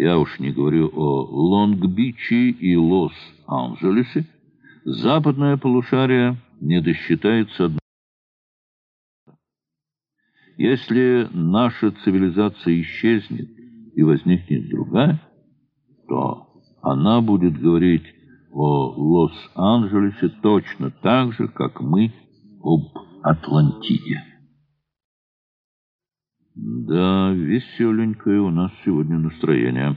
я уж не говорю о Лонг-Биче и Лос-Анджелесе, западное полушарие не досчитается одного. Если наша цивилизация исчезнет и возникнет другая, то она будет говорить о Лос-Анджелесе точно так же, как мы об Атлантиде. Да, веселенькое у нас сегодня настроение,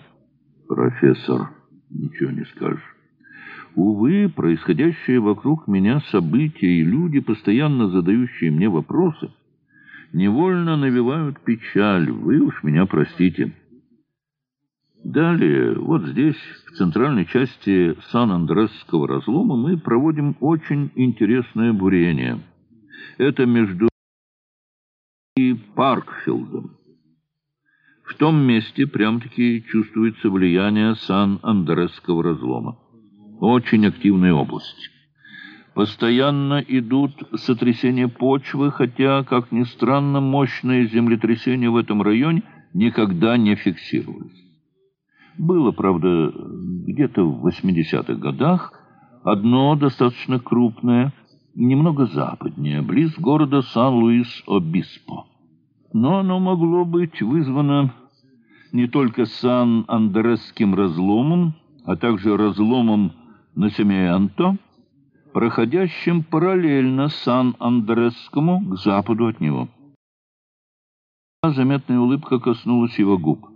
профессор, ничего не скажешь. Увы, происходящее вокруг меня события и люди, постоянно задающие мне вопросы, невольно навевают печаль, вы уж меня простите. Далее, вот здесь, в центральной части Сан-Андресского разлома, мы проводим очень интересное бурение. Это между и Паркфилдом. В том месте прям-таки чувствуется влияние Сан-Андресского разлома. Очень активная область. Постоянно идут сотрясения почвы, хотя, как ни странно, мощные землетрясения в этом районе никогда не фиксировались. Было, правда, где-то в 80-х годах одно достаточно крупное, немного западнее, близ города Сан-Луис-Обиспо. Но оно могло быть вызвано не только Сан-Андресским разломом, а также разломом на Семеянто, проходящим параллельно Сан-Андресскому к западу от него. Заметная улыбка коснулась его губ.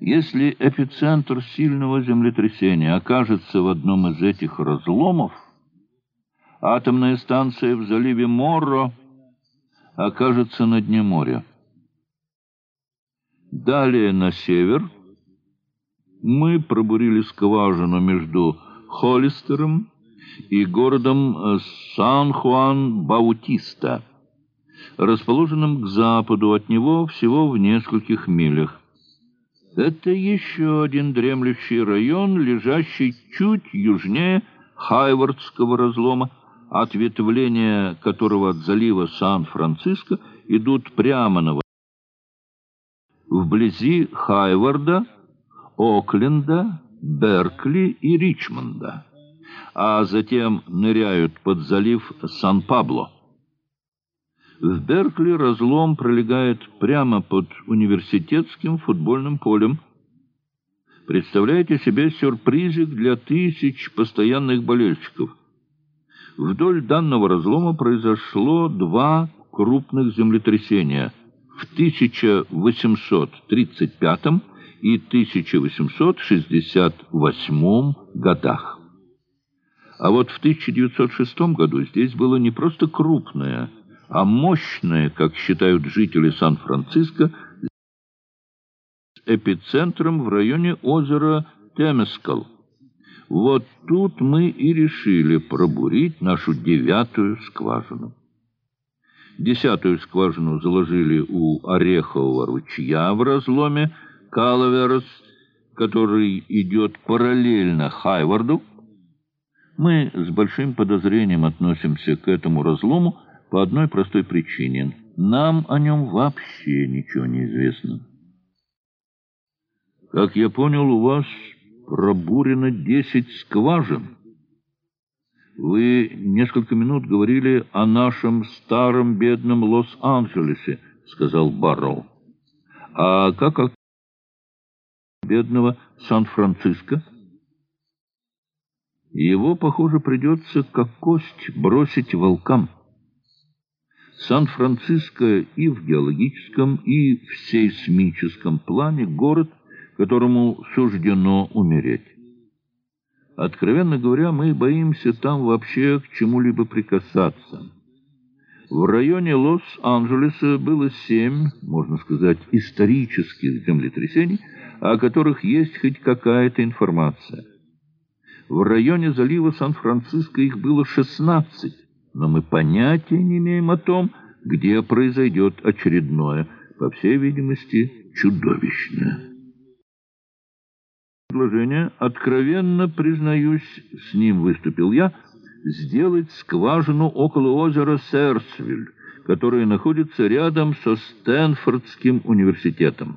Если эпицентр сильного землетрясения окажется в одном из этих разломов, атомная станция в заливе Морро окажется на дне моря. Далее на север мы пробурили скважину между Холлистером и городом Сан-Хуан-Баутиста, расположенным к западу от него всего в нескольких милях. Это еще один дремлющий район, лежащий чуть южнее Хайвардского разлома, ответвления которого от залива Сан-Франциско идут прямо на восток. Вблизи Хайварда, Окленда, Беркли и Ричмонда, а затем ныряют под залив Сан-Пабло. В Беркли разлом пролегает прямо под университетским футбольным полем. Представляете себе сюрпризик для тысяч постоянных болельщиков. Вдоль данного разлома произошло два крупных землетрясения в 1835 и 1868 годах. А вот в 1906 году здесь было не просто крупное, а мощное, как считают жители Сан-Франциско, эпицентром в районе озера Темескал. Вот тут мы и решили пробурить нашу девятую скважину. Десятую скважину заложили у Орехового ручья в разломе Калаверс, который идет параллельно Хайварду. Мы с большим подозрением относимся к этому разлому, по одной простой причине. Нам о нем вообще ничего не известно. Как я понял, у вас пробурено десять скважин. Вы несколько минут говорили о нашем старом бедном Лос-Анджелесе, сказал Барроу. А как о бедного Сан-Франциско? Его, похоже, придется как кость бросить волкам. Сан-Франциско и в геологическом, и в сейсмическом плане город, которому суждено умереть. Откровенно говоря, мы боимся там вообще к чему-либо прикасаться. В районе Лос-Анджелеса было семь, можно сказать, исторических землетрясений, о которых есть хоть какая-то информация. В районе залива Сан-Франциско их было шестнадцать но мы понятия не имеем о том, где произойдет очередное, по всей видимости, чудовищное. Предложение, откровенно признаюсь, с ним выступил я, сделать скважину около озера Серсвиль, которое находится рядом со Стэнфордским университетом.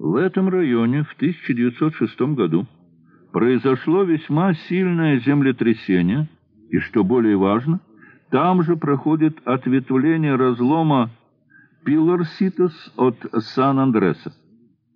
В этом районе в 1906 году произошло весьма сильное землетрясение, и, что более важно, там же проходит ответвление разлома Пиларситос от Сан-Андреса.